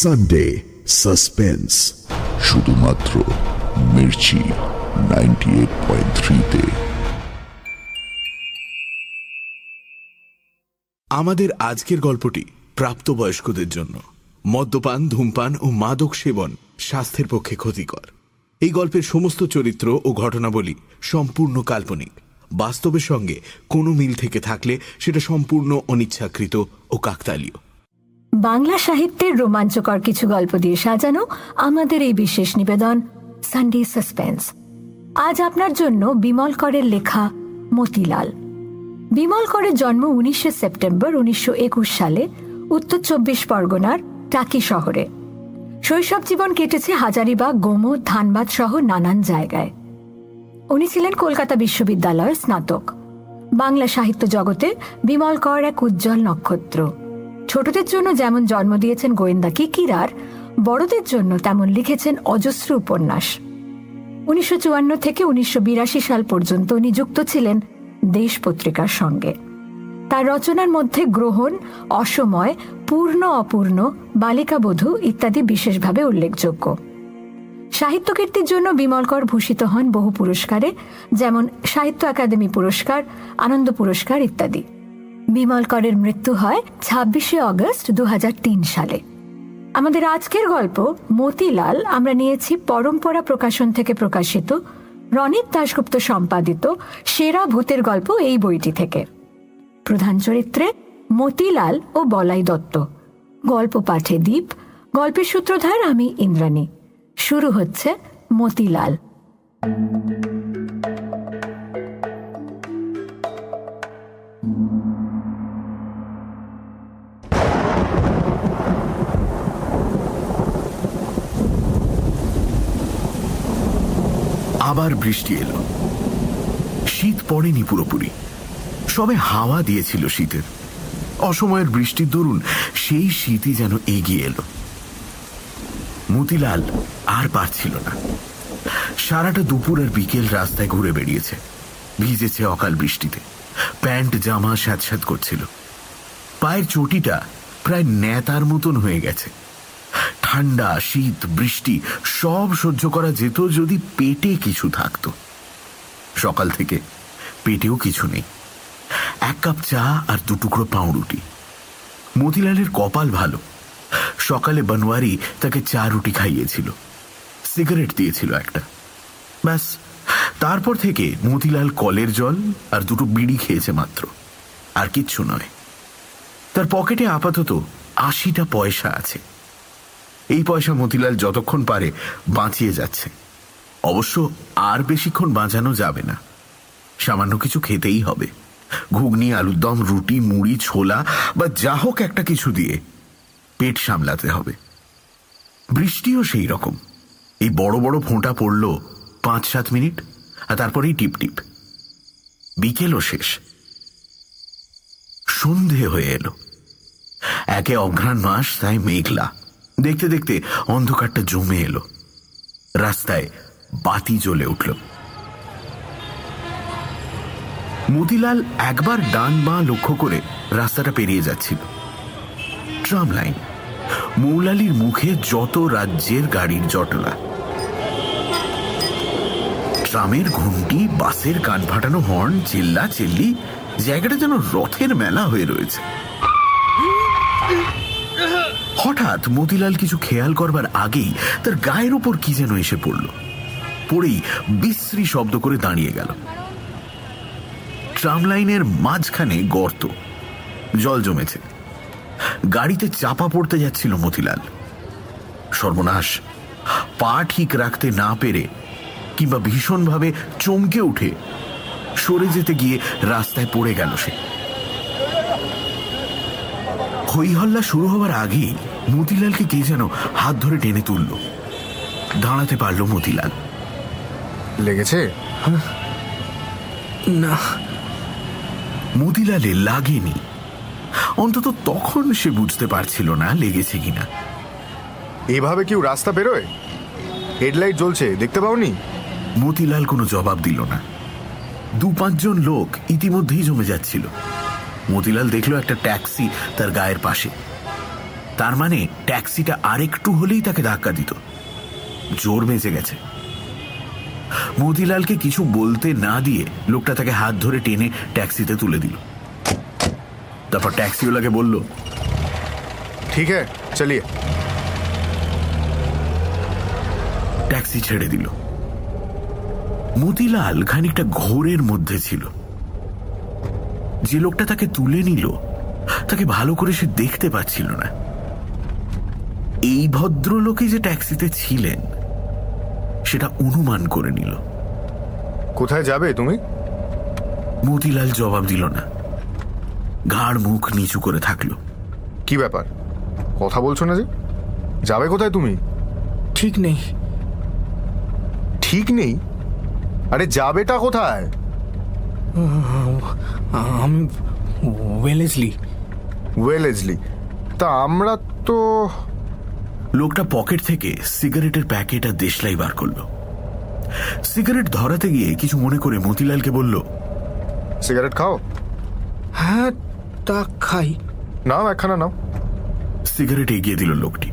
Sunday suspense শুধুমাত্র Mirchi ninety eight point থ্রিতে আমাদের আজকের গল্পটি প্রাপ্তবয়স্কদের জন্য। মদ্যপান ধূমপান ও মাদক সেবন স্বাস্থ্যের পক্ষে ক্ষতিকর। এই গল্পের সমস্ত চরিত্র ও ঘটনাবলী সম্পূর্ণ কাল্পনিক। বাস্তবের সঙ্গে কোনো মিল থেকে থাকলে সেটা সম্পূর্ণ অনিচ্ছাকৃত ও কাকতালীয়। বাংলা সাহিত্যের রোমাঞ্চকর কিছু গল্প দিয়ে সাজানো আমাদের এই বিশেষ নিবেদন সানডে সাসপেন্স আজ আপনার জন্য বিমল করের লেখা মতিলাল। বিমল করের জন্ম উনিশে সেপ্টেম্বর উনিশশো একুশ সালে, উত্তর চব্বিশ পরগনার টাকি শহরে। শৈশব জীবন কেটেছে হাজারিবাগ গোমো ধানবাদ সহ নানান জায়গায়। উনি ছিলেন কলকাতা বিশ্ববিদ্যালয়ের স্নাতক। বাংলা সাহিত্য জগতে বিমল কর এক উজ্জ্বল নক্ষত্র। ছোটদের জন্য যেমন জন্ম দিয়েছেন গোয়েন্দা কিকিরার, বড়দের জন্য তেমন লিখেছেন অজস্র উপন্যাস। উনিশশো চুয়ান্ন থেকে উনিশশো বিরাশি সাল পর্যন্ত উনি যুক্ত ছিলেন দেশ পত্রিকার সঙ্গে। তার রচনার মধ্যে গ্রহণ, অসময়, পূর্ণ অপূর্ণ, বালিকাবধূ ইত্যাদি বিশেষভাবে উল্লেখযোগ্য। সাহিত্য কীর্তির জন্য বিমলকর ভূষিত হন বহু পুরস্কারে, যেমন সাহিত্য একাডেমি পুরস্কার, আনন্দ পুরস্কার ইত্যাদি। বিমলকরের মৃত্যু হয় ছাব্বিশে অগস্ট দু হাজার তিন সালে। আমাদের আজকের গল্প মতিলাল আমরা নিয়েছি পরম্পরা প্রকাশন থেকে প্রকাশিত, রনিত দাশগুপ্ত সম্পাদিত সেরা ভূতের গল্প এই বইটি থেকে। প্রধান চরিত্রে মতিলাল ও বলাই দত্ত। গল্প পাঠে দ্বীপ গল্পের সূত্রধার আমি ইন্দ্রাণী। শুরু হচ্ছে মতিলাল। আবার বৃষ্টি এলো। শীত পড়েনি পুরোপুরি। সবে হাওয়া দিয়েছিল শীতের। অসময়ের বৃষ্টির দরুন সেই শীতই যেন এগিয়ে এলো। মতিলাল আর পারছিল না। সারাটা দুপুর আর বিকেল রাস্তায় ঘুরে বেরিয়েছে ভিজেছে অকাল বৃষ্টিতে। প্যান্ট, জামা স্যাঁতস্যাঁত করছিল। পায়ের চটিটা প্রায় ন্যাতার মতন হয়ে গেছে। ঠান্ডা, শীত, বৃষ্টি, সব সহ্য করা যেত যদি পেটে কিছু থাকত। সকাল থেকে পেটেও কিছু নেই। এক কাপ চা আর দুটুকরো পাউরুটি। মতিলালের কপাল ভালো। সকালে বনওয়ারি তাকে চা রুটি খাইয়েছিল। সিগারেট দিয়েছিল একটা। ব্যাস, তারপর থেকে মতিলাল কলের জল আর দুটো বিড়ি খেয়েছে মাত্র। আর কিচ্ছু নয়। তার পকেটে আপাতত আশিটা পয়সা আছে। এই পয়সা মতিলাল যতক্ষণ পারে বাঁচিয়ে যাচ্ছে। অবশ্য আর বেশিক্ষণ বাঁচানো যাবে না। সামান্য কিছু খেতেই হবে। ঘুগনি আলুর দম রুটি, মুড়ি, ছোলা বা যা হোক একটা কিছু দিয়ে পেট সামলাতে হবে। বৃষ্টিও সেই রকম। এই বড় বড় ফোঁটা পড়ল পাঁচ সাত মিনিট আর তারপরেই টিপ টিপ। বিকেলও শেষ। সন্ধে হয়ে এলো। একে অঘ্রাণ মাস, তাই মেঘলা। দেখতে দেখতে অন্ধকারটা জমে এলো। রাস্তায় বাতি জ্বলে উঠল। মতিলাল একবার ডান বাঁ লক্ষ্য করে রাস্তাটা পেরিয়ে যাচ্ছিল। Tram line. মৌলালির মুখে যত রাজ্যের গাড়ির জটলা। ট্রামের ঘুমটি, বাসের কান ফাটানো হর্ন চিল্লা চিল্লি জায়গাটা যেন রথের মেলা হয়ে রয়েছে। হঠাৎ মতিলাল কিছু খেয়াল করবার আগেই তার গায়ের উপর কি যেন এসে পড়ল। পড়েই বিশ্রী শব্দ করে দাঁড়িয়ে গেল। ট্রাম লাইনের মাঝখানে গর্ত। জল জমেছে। গাড়িতে চাপা পড়তে যাচ্ছিল মতিলাল। সর্বনাশ। পা ঠিক রাখতে না পেরে কিংবা ভীষণভাবে চমকে উঠে সরে যেতে গিয়ে রাস্তায় পড়ে গেল সে। হইহল্লা শুরু হওয়ার আগেই মতিলালকে কে যেন হাত ধরে টেনে তুলল। দাঁড়াতে পারল মতিলাল। লেগেছে? না। মতিলালে লাগেনি। অন্তত তখন সে বুঝতে পারছিল না লেগেছে কিনা। এভাবে কেউ রাস্তা বেরোয়? হেডলাইট জ্বলছে দেখতে পাওনি? মতিলাল কোনো জবাব দিল না। দু পাঁচজন লোক ইতিমধ্যেই জমে যাচ্ছিল। মতিলাল দেখল একটা ট্যাক্সি তার গায়ের পাশে। তার মানে ট্যাক্সিটা আরেকটু হলেই তাকে ধাক্কা দিত। জোর বেঁচে গেছে। মতিলালকে কিছু বলতে না দিয়ে লোকটা তাকে হাত ধরে টেনে ট্যাক্সিতে তুলে দিল। তারপর ট্যাক্সিওয়ালাকে বলল ঠিক হ্যাঁ চলিয়ে। ট্যাক্সি ছেড়ে দিল। মতিলাল খানিকটা ঘোরের মধ্যে ছিল। যে লোকটা তাকে তুলে নিল তাকে ভালো করে সে দেখতে পাচ্ছিল না। এই ভদ্রলোকে যে ট্যাক্সিতে ছিলেন সেটা অনুমান করে নিল। কোথায় যাবে তুমি? মতিলাল জবাব দিল না। ঘাড় মুখ নিচু করে থাকল। কি ব্যাপার? কথা বলছো না যে? যাবে কোথায় তুমি? ঠিক নেই। ঠিক নেই? আরে যাবেটা কোথায়? আমি ওয়েলেসলি ওয়েলেজলি। তা আমরা তো লোকটা পকেট থেকে সিগারেটের প্যাকেট আর দেশলাই বার করল। সিগারেট ধরাতে গিয়ে কিছু মনে করে মতিলালকে বলল সিগারেট খাও। হ্যাঁ তা খাই। নাও একখানা নাও। সিগারেট এগিয়ে দিল লোকটি।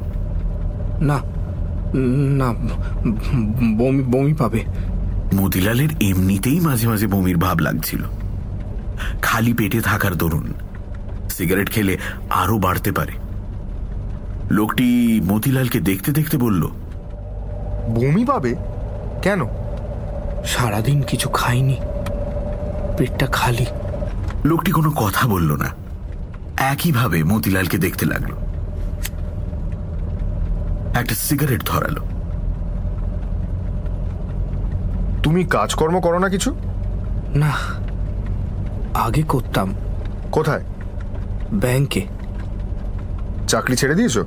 না না বমি বমি পাবে। মতিলালের এমনিতেই মাঝে মাঝে বমির ভাব লাগছিল। খালি পেটে থাকার দরুন সিগারেট খেলে আরও বাড়তে পারে। লোকটি মতিলালকে দেখতে দেখতে বলল বমি পাবে? কেন? সারাদিন কিছু খাইনি। পেটটা খালি। লোকটি কোনো কথা বলল না। একইভাবে মতিলালকে দেখতে লাগল। একটা সিগারেট ধরালো। তুমি কাজকর্ম করো না কিছু? না আগে করতাম। কোথায়? ব্যাংকে। চাকরি ছেড়ে দিয়েছ?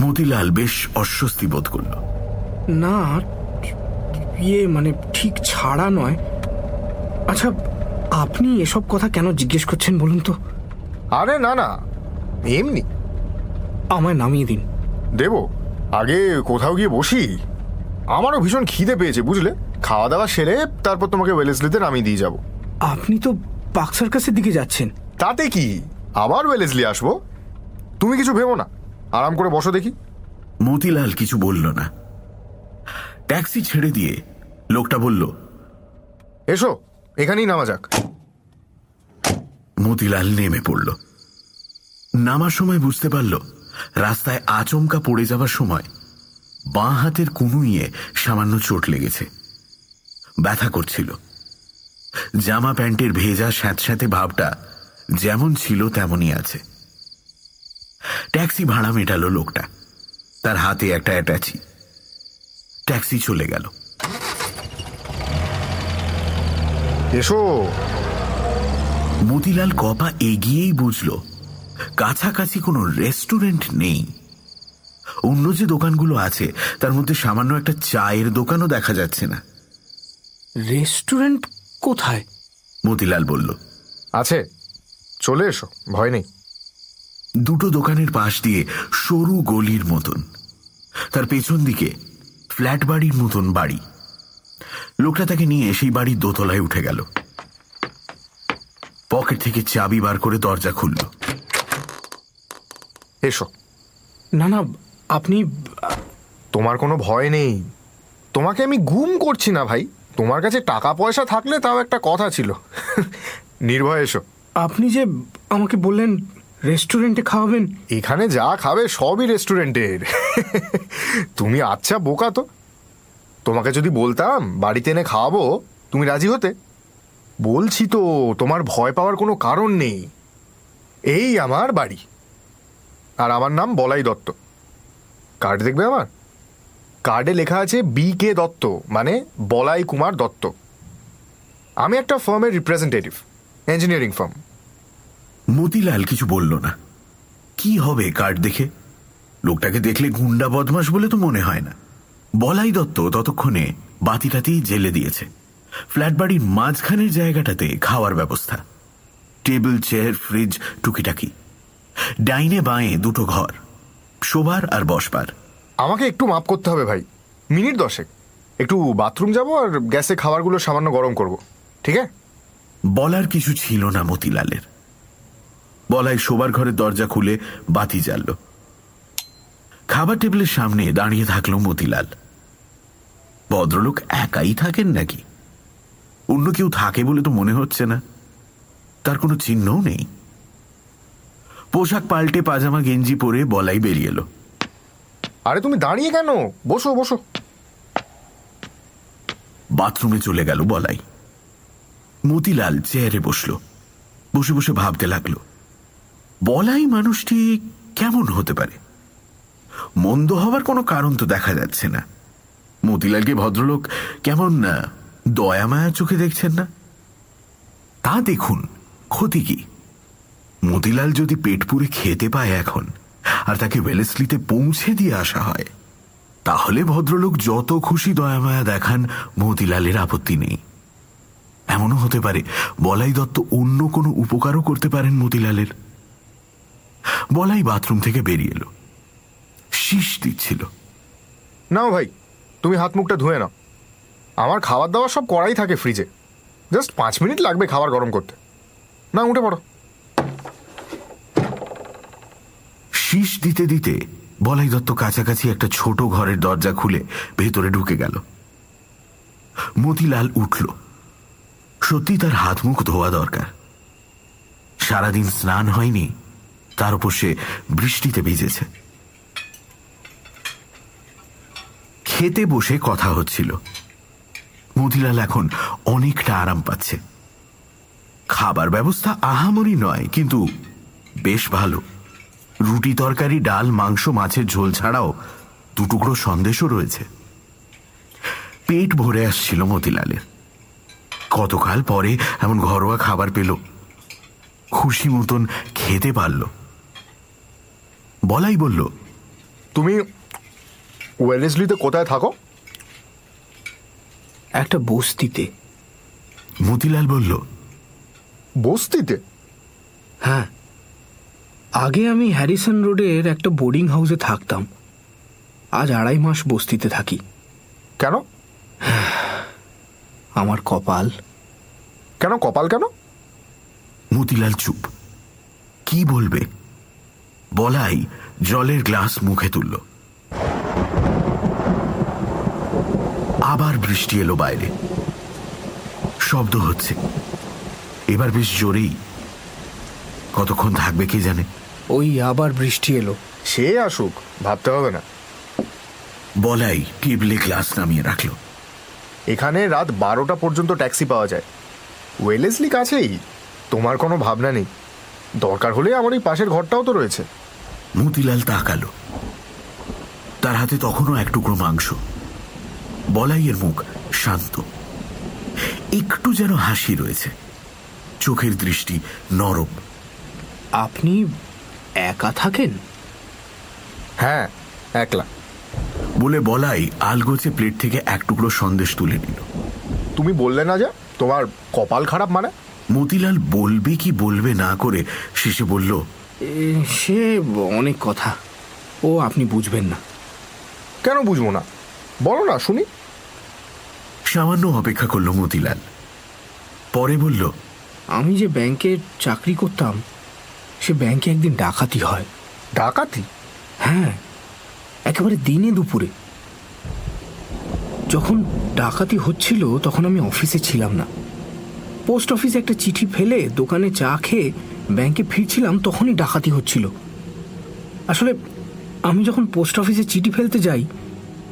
মতিলাল বেশ অস্বস্তি বোধ করল। না ইয়ে মানে ঠিক ছাড়া নয়। আচ্ছা আপনি এসব কথা কেন জিজ্ঞেস করছেন বলুন তো? আরে না না এমনি। আমায় নামিয়ে দিন। দেব আগে কোথাও গিয়ে বসি। আমারও ভীষণ খিদে পেয়েছে বুঝলে? খাওয়া দাওয়া সেরে তারপর তোমাকে ওয়েলেসলিতে নামিয়ে দিয়ে যাব। আপনি তো পাক কাছের দিকে যাচ্ছেন। তাতে কি? আবার ওয়েলেসলি আসব? তুমি কিছু ভেবো না। আরাম করে বসো দেখি। মতিলাল কিছু বলল না। ট্যাক্সি ছেড়ে দিয়ে লোকটা বলল এসো এখানেই নামা যাক। মতিলাল নেমে পড়ল। নামার সময় বুঝতে পারল রাস্তায় আচমকা পড়ে যাবার সময় বাঁ হাতের কুনুইয়ে সামান্য চোট লেগেছে। ব্যথা করছিল। জামা প্যান্টের ভেজা স্যাঁতস্যাঁতে ভাবটা যেমন ছিল তেমনই আছে। ট্যাক্সি ভাড়া মেটালো লোকটা। তার হাতে একটা অ্যাটাচি। ট্যাক্সি চলে গেল। এসো। মতিলাল কপা এগিয়েই বুঝল কাছাকাছি কোনো রেস্টুরেন্ট নেই। অন্য যে দোকানগুলো আছে তার মধ্যে সামান্য একটা চায়ের দোকানও দেখা যাচ্ছে না। রেস্টুরেন্ট কোথায়? মতিলাল বলল আছে। চলে এসো ভয় নেই। দুটো দোকানের পাশ দিয়ে সরু গলির মতন। তার পেছন দিকে ফ্ল্যাট বাড়ির মতন বাড়ি। লোকটা তাকে নিয়ে সেই বাড়ির দোতলায় উঠে গেল। পকেট থেকে চাবি বার করে দরজা খুলল। এসো। না না আপনি তোমার কোনো ভয় নেই। তোমাকে আমি গুম করছি না ভাই। তোমার কাছে টাকা পয়সা থাকলে তাও একটা কথা ছিল। নির্ভয় এসো। আপনি যে আমাকে বললেন রেস্টুরেন্টে খাওয়াবেন? এখানে যা খাবে সবই রেস্টুরেন্টের। তুমি আচ্ছা বোকা তো। তোমাকে যদি বলতাম বাড়িতে এনে খাওয়াবো, তুমি রাজি হতে। বলছি তো, তোমার ভয় পাওয়ার কোনো কারণ নেই। এই আমার বাড়ি। আর আমার নাম বলাই দত্ত। কার্ড দেখবে আমার? কার্ডে লেখা আছে বি কে দত্ত মানে বলাই কুমার দত্ত। আমি একটা ফার্মের রিপ্রেজেন্টেটিভ ইঞ্জিনিয়ারিং ফার্ম মতিলাল কিছু বলল না। কি হবে কার্ড দেখে? লোকটাকে দেখলে গুন্ডা বদমাস বলে তো মনে হয় না। বলাই দত্ত ততক্ষণে বাতিটাতেই জেলে দিয়েছে। ফ্ল্যাট বাড়ির মাঝখানের জায়গাটাতে খাওয়ার ব্যবস্থা। টেবিল চেয়ার ফ্রিজ টুকিটাকি। ডাইনে বাঁয়ে দুটো ঘর। শোবার আর বসবার। আমাকে একটু মাপ করতে হবে ভাই। মিনিট দশেক। একটু বাথরুম যাব আর গ্যাসে খাবারগুলো সামান্য গরম করব। ঠিক আছে? বলার কিছু ছিল না মতিলালের। বলাই শোবার ঘরের দরজা খুলে বাতি জ্বালল। খাবার টেবিলের সামনে দাঁড়িয়ে থাকল মতিলাল। ভদ্রলোক একাই থাকেন নাকি? অন্য কেউ থাকে বলে তো মনে হচ্ছে না। তার কোনো চিহ্নও নেই। পোশাক পাল্টে পাজামা গেঞ্জি পরে বলাই বেরিয়ে এলো। আরে তুমি দাঁড়িয়ে কেন? বসো বসো। বাথরুমে চলে গেল বলাই। মতিলাল চেয়ারে বসল। বসে বসে ভাবতে লাগল বলাই মানুষটি কেমন হতে পারে? মন্দ হবার কোনো কারণ তো দেখা যাচ্ছে না। মতিলালকে ভদ্রলোক কেমন না দয়া মায়া চোখে দেখছেন না? তা দেখুন, ক্ষতি কি? মতিলাল যদি পেট পুরে খেতে পায় এখন, আর তাকে ওয়েলেসলিতে পৌঁছে দিয়ে আসা হয়, তাহলে ভদ্রলোক যত খুশি দয়ামায়া দেখান, মতিলালের আপত্তি নেই। এমনও হতে পারে, বলাই দত্ত অন্য কোনো উপকারও করতে পারেন মতিলালের। বলাই বাথরুম থেকে বেরিয়ে এলো। শীষ দিচ্ছিল। নাও ভাই তুমি হাত মুখটা ধুয়ে নাও। আমার খাবার দাবার সব করাই থাকে ফ্রিজে জাস্ট পাঁচ মিনিট লাগবে খাবার গরম করতে। না উঠে পড়ো। শীষ দিতে দিতে বলাই দত্ত কাছাকাছি একটা ছোট ঘরের দরজা খুলে ভেতরে ঢুকে গেল। মতিলাল উঠল। সত্যি তার হাত মুখ ধোয়া দরকার। সারাদিন স্নান হয়নি তার উপর সে বৃষ্টিতে ভিজেছে। খেতে বসে কথা হচ্ছিল। মতিলাল এখন অনেকটা আরাম পাচ্ছে। খাবার ব্যবস্থা আহামরি নয়, কিন্তু বেশ ভালো। রুটি তরকারি, ডাল, মাংস, মাছের ঝোল ছাড়াও দুটুকরো সন্দেশও রয়েছে। পেট ভরে আসছিল মতিলালের। কতকাল পরে এমন ঘরোয়া খাবার পেল। খুশি মতন খেতে পারল। বলাই বলল তুমি ওয়েলেসলিতে কোথায় থাকো? একটা বস্তিতে। মতিলাল বলল বস্তিতে? হ্যাঁ। আগে আমি হ্যারিসন রোডের একটা বোর্ডিং হাউসে থাকতাম। আজ আড়াই মাস বস্তিতে থাকি। কেন? আমার কপাল। কেন কপাল কেন? মতিলাল চুপ। কি বলবে? বলাই জলের গ্লাস মুখে তুলল। আবার বৃষ্টি এলো বাইরে। শব্দ হচ্ছে। এবার বেশ জোরেই। কতক্ষণ থাকবে কে জানে? ওই আবার বৃষ্টি এলো। সে আসুক ভাবতে হবে না। বলাই টেবিলে গ্লাস নামিয়ে রাখল। এখানে রাত বারোটা পর্যন্ত ট্যাক্সি পাওয়া যায়। ওয়েলেসলি কাছেই। তোমার কোনো ভাবনা নেই। দরকার হলে আমার এই পাশের ঘরটাও তো রয়েছে। মতিলাল তাকালো। তার হাতে তখনও এক টুকরো মাংস। বলাইয়ের মুখ শান্ত। একটু যেন হাসি রয়েছে। চোখের দৃষ্টি নরম। আপনি একা থাকেন? হ্যাঁ একলা। বলে বলাই আলগোছে প্লেট থেকে এক টুকরো সন্দেশ তুলে নিল। তুমি বললে না যা তোমার কপাল খারাপ মানে? মতিলাল বলবে কি বলবে না করে শেষে বলল সে অনেক কথা। ও আপনি বুঝবেন না। কেন বুঝব না? বলো না শুনি। সামান্য অপেক্ষা করল মতিলাল। পরে বলল আমি যে ব্যাংকে চাকরি করতাম সে ব্যাংকে একদিন ডাকাতি হয়। ডাকাতি? হ্যাঁ একেবারে দিনে দুপুরে। যখন ডাকাতি হচ্ছিল তখন আমি অফিসে ছিলাম না। পোস্ট অফিসে একটা চিঠি ফেলে দোকানে চা খেয়ে ব্যাংকে ফিরছিলাম তখনই ডাকাতি হচ্ছিল। আসলে আমি যখন পোস্ট অফিসে চিঠি ফেলতে যাই,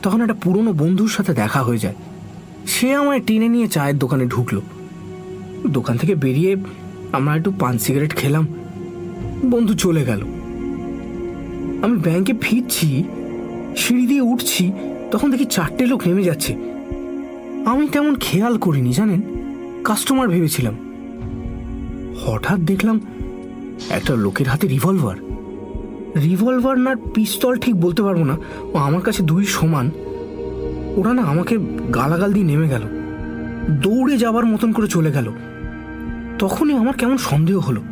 তখন একটা পুরনো বন্ধুর সাথে দেখা হয়ে যায়। সে আমায় টেনে নিয়ে চায়ের দোকানে ঢুকলো। দোকান থেকে বেরিয়ে আমরা একটু পান সিগারেট খেলাম। বন্ধু চলে গেল। আমি ব্যাংকে ফিরছি, সিঁড়ি দিয়ে উঠছি, তখন দেখি চারটে লোক নেমে যাচ্ছে। আমি তেমন খেয়াল করিনি, জানেন? কাস্টমার ভেবেছিলাম। হঠাৎ দেখলাম একটা লোকের হাতে রিভলভার রিভলভার না পিস্তল ঠিক বলতে পারব না। ও আমার কাছে দুই সমান। ওরা না আমাকে গালাগাল দিয়ে নেমে গেল। দৌড়ে যাবার মতন করে চলে গেল। তখনই আমার কেমন সন্দেহ হলো।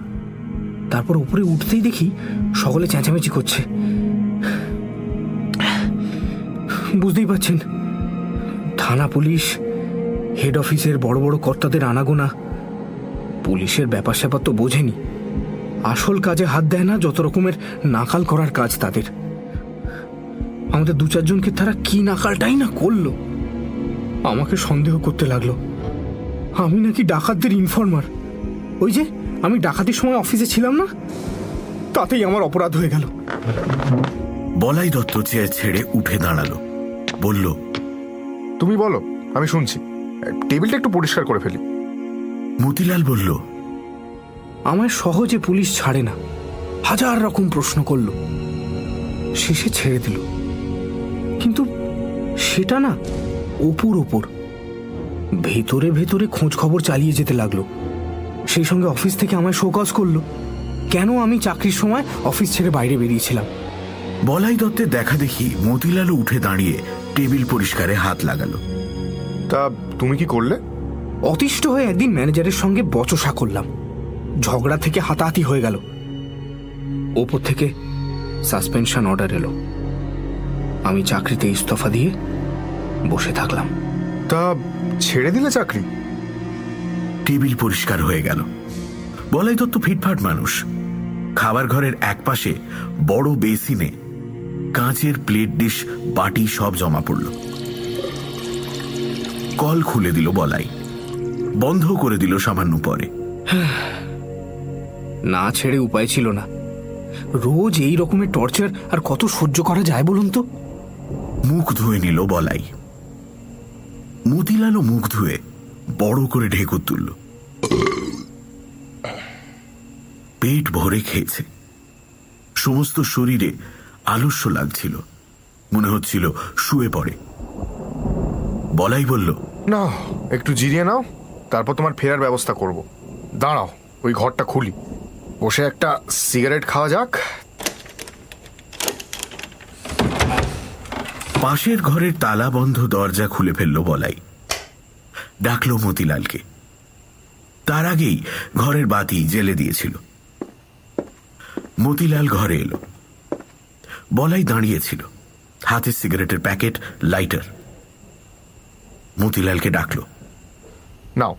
তারপর উপরে উঠতেই দেখি সকলে চেঁচামেচি করছে। বুঝতেই পারছেন, থানা পুলিশ হেড অফিসের বড় বড় কর্তাদের আনাগোনা। পুলিশের ব্যাপার স্যাপার তো বোঝেনি। আসল কাজে হাত দেয় না যত রকমের নাকাল করার কাজ তাদের। আমাদের দু চারজনকে তারা কি নাকালটাই না করল? আমাকে সন্দেহ করতে লাগল। আমি নাকি ডাকাতদের ইনফর্মার ওই যে আমি ডাকাতির সময় অফিসে ছিলাম না? তাতেই আমার অপরাধ হয়ে গেল। বলাই দত্ত চেয়ার ছেড়ে উঠে দাঁড়াল বলল তুমি বলো আমি শুনছি। টেবিলটা একটু পরিষ্কার করে ফেলি। মতিলাল বলল আমায় সহজে পুলিশ ছাড়ে না। হাজার রকম প্রশ্ন করল। শেষে ছেড়ে দিল। কিন্তু সেটা না ওপর ওপর। ভেতরে ভেতরে খোঁজ খবর চালিয়ে যেতে লাগল। সেই সঙ্গে অফিস থেকে আমায় শোকজ করল কেন আমি চাকরির সময় অফিস ছেড়ে বাইরে বেরিয়েছিলাম। বলাই দত্তের দেখা দেখি মতিলালও উঠে দাঁড়িয়ে টেবিল পরিষ্কারে হাত লাগালো। তা তুমি কি করলে? অতিষ্ঠ হয়ে একদিন ম্যানেজারের সঙ্গে বচসা করলাম। ঝগড়া থেকে হাতাহাতি হয়ে গেল। ওপর থেকে সাসপেনশন অর্ডার এলো। আমি চাকরিতে ইস্তফা দিয়ে বসে থাকলাম। তা ছেড়ে দিলে চাকরি? টেবিল পরিষ্কার হয়ে গেল। বলাই দত্ত ফিটফাট মানুষ। খাবার ঘরের একপাশে বড় বেসিনে কাঁচের প্লেট ডিশ বাটি সব জমা পড়ল। কল খুলে দিল বলাই। বন্ধ করে দিল সামান্য পরে। না ছেড়ে উপায় ছিল না। রোজ এই রকমের টর্চার আর কত সহ্য করা যায় বলুন তো? মুখ ধুয়ে নিল বলাই। মতিলালও মুখ ধুয়ে বড় করে ঢেকুর তুলল। পেট ভরে খেয়েছে। সমস্ত শরীরে আলস্য লাগছিল। মনে হচ্ছিল শুয়ে পড়ে। বলাই বলল না একটু জিরিয়ে নাও তারপর তোমার ফেরার ব্যবস্থা করব। দাঁড়াও ওই ঘরটা খুলি। বসে একটা সিগারেট খাওয়া যাক। পাশের ঘরের তালা বন্ধ দরজা খুলে ফেলল বলাই। ডাকল মতিলালকে। তার আগেই ঘরের বাতি জেলে দিয়েছিল। মতিলাল ঘরে এলো। বলাই দাঁড়িয়েছিল। হাতে সিগারেটের প্যাকেট লাইটার। মতিলালকে ডাকল। নাও।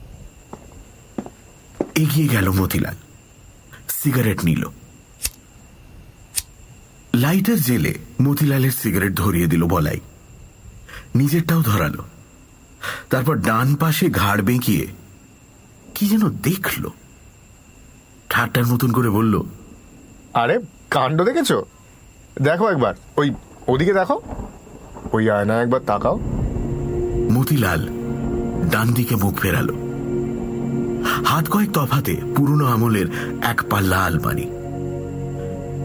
এগিয়ে গেল মতিলাল। সিগারেট নিল। লাইটার জেলে মতিলালের সিগারেট ধরিয়ে দিল বলাই। নিজেরটাও ধরালো। তারপর ডান পাশে ঘাড় বেঁকিয়ে কি যেন দেখল। ঠাট্টার মতন করে বলল আরে কাণ্ড দেখেছ? দেখো একবার ওই ওদিকে দেখো। ওই আয়না একবার তাকাও। মতিলাল ডান দিকে মুখ ফেরালো। হাত কয়েক তফাতে পুরনো আমলের এক পাল্লা আলমারি।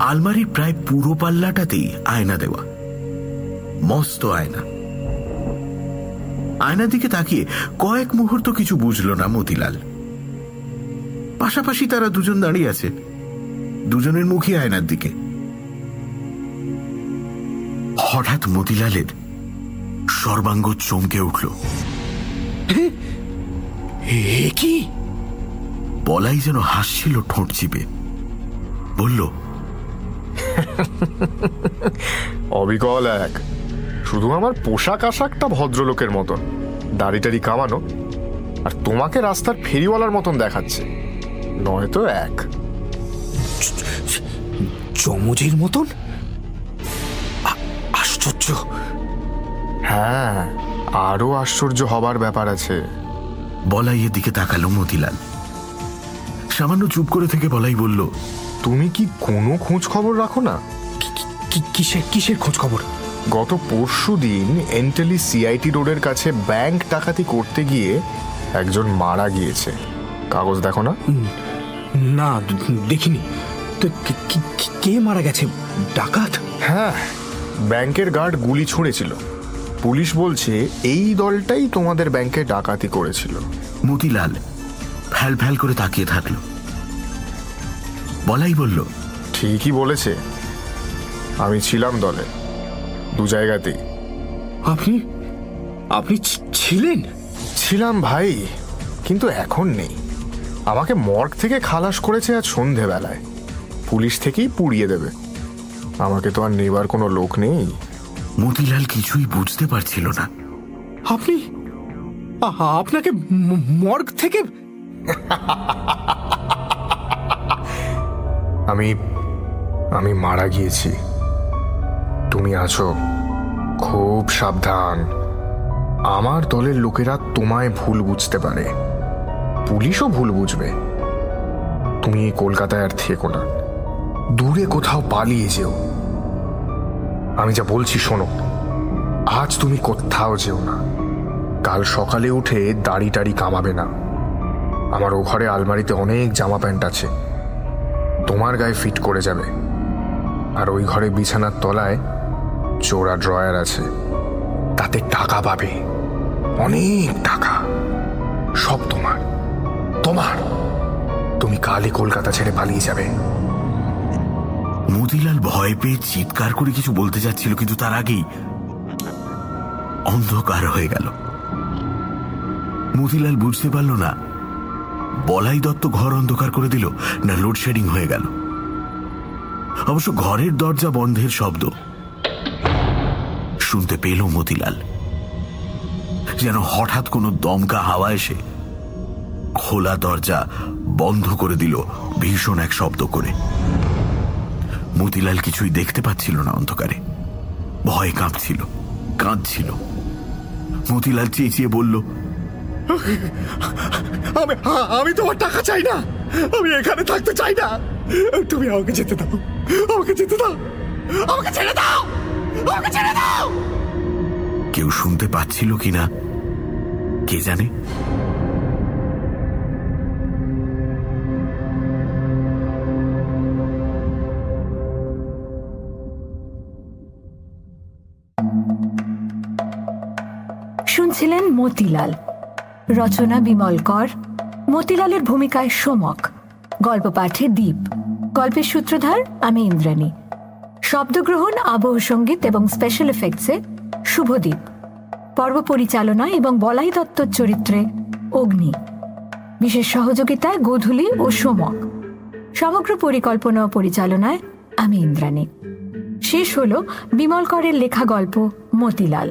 আলমারির প্রায় পুরো পাল্লাটাতেই আয়না দেওয়া। মস্ত আয়না। আয়নার দিকে তাকিয়ে কয়েক মুহূর্ত কিছু বুঝল না মতিলাল। পাশাপাশি তারা দুজন দাঁড়িয়ে আছে। দুজনের মুখে আয়নার দিকে। হঠাৎ মতিলালের সর্বাঙ্গ চমকে উঠল। কি? বলাই যেন হাসছিল ঠোঁট চিপে। বলল অবিকল এক। শুধু আমার পোশাক আশাকটা ভদ্রলোকের মতন। দাড়ি টাড়ি কামানো। আর তোমাকে রাস্তার ফেরিওয়ালার মতন দেখাচ্ছে। নয়তো এক। চমজের মতন? আশ্চর্য। হ্যাঁ আরও আশ্চর্য হবার ব্যাপার আছে। বলাই এদিকে তাকালো মতিলাল। সামান্য চুপ করে থেকে বলাই বলল তুমি কি কোনো খোঁজ খবর রাখো না? কিসের কিসের খোঁজ খবর? গত পরশু দিন এন্টেলি সিআইটি রোডের কাছে ব্যাংক ডাকাতি করতে গিয়ে একজন মারা গিয়েছে। কাগজ দেখো না? না দেখিনি। তো কে মারা গেছে? ডাকাত? হ্যাঁ ব্যাংকের গার্ড গুলি ছুঁড়েছিল। পুলিশ বলছে এই দলটাই তোমাদের ব্যাংকে ডাকাতি করেছিল। মতিলাল ফ্যাল ফ্যাল করে তাকিয়ে থাকল। বলাই বলল ঠিকই বলেছে। আমি ছিলাম দলে দু জায়গাতেই। আপনি আপনি ছিলেন? ছিলাম ভাই কিন্তু এখন নেই। আমাকে মর্গ থেকে খালাস করেছে আজ সন্ধেবেলায়। পুলিশ থেকেই পুড়িয়ে দেবে। আমাকে তো আর নেবার কোনো লোক নেই। মতিলাল কিছুই বুঝতে পারছিল না। আপনি আপনাকে মর্গ থেকে আমি আমি মারা গিয়েছি। তুমি আছো। খুব সাবধান। আমার দলের লোকেরা তোমায় ভুল বুঝতে পারে। পুলিশও ভুল বুঝবে। তুমি এই কলকাতায় আর থেকো না। দূরে কোথাও পালিয়ে যেও। আমি যা বলছি শোনো। আজ তুমি কোথাও যেও না। কাল সকালে উঠে দাড়ি টাড়ি কামাবে না। আমার ও ঘরে আলমারিতে অনেক জামা প্যান্ট আছে। তোমার গায়ে ফিট করে যাবে। আর ওই ঘরে বিছানার তলায় চোরা ড্রয়ার আছে। তাতে টাকা পাবে। অনেক টাকা। সব তোমার। তোমার। তুমি কালই কলকাতা ছেড়ে পালিয়ে যাবে। মতিলাল ভয় পেয়ে চিৎকার করে কিছু বলতে যাচ্ছিল, কিন্তু তার আগেই অন্ধকার হয়ে গেল। মতিলাল বুঝতে পারল না বলাই দত্ত ঘর অন্ধকার করে দিল, না লোডশেডিং হয়ে গেল। অবশ্য ঘরের দরজা বন্ধের শব্দ। শুনতে পেল মতিলাল। যেন হঠাৎ কোনো দমকা হাওয়া এসে খোলা দরজা বন্ধ করে দিল ভীষণ এক শব্দ করে। মতিলাল কিছুই দেখতে পাচ্ছিল না অন্ধকারে। ভয় কাঁপছিল, কাঁদছিল। মতিলাল চেঁচিয়ে বলল আমি আমি তোমার টাকা চাই না। আমি এখানে থাকতে চাই না। তুমি আমাকে যেতে দাও। আমাকে যেতে দাও। আমাকে ছেড়ে দাও! আমাকে ছেড়ে দাও! কেউ শুনতে পাচ্ছিল কিনা? কে জানে? শুনছিলেন মতিলাল। রচনা বিমল কর, মতিলালের ভূমিকায় সোমক, গল্প পাঠে দ্বীপ গল্পের সূত্রধার আমি ইন্দ্রাণী। শব্দগ্রহণ, আবহ সংগীত এবং স্পেশাল এফেক্টসে শুভদীপ। পর্ব পরিচালনা এবং বলাই দত্তর চরিত্রে অগ্নি। বিশেষ সহযোগিতায় গোধূলি ও সোমক। সমগ্র পরিকল্পনা ও পরিচালনায় আমি ইন্দ্রাণী। শেষ হল বিমল করের লেখা গল্প মতিলাল।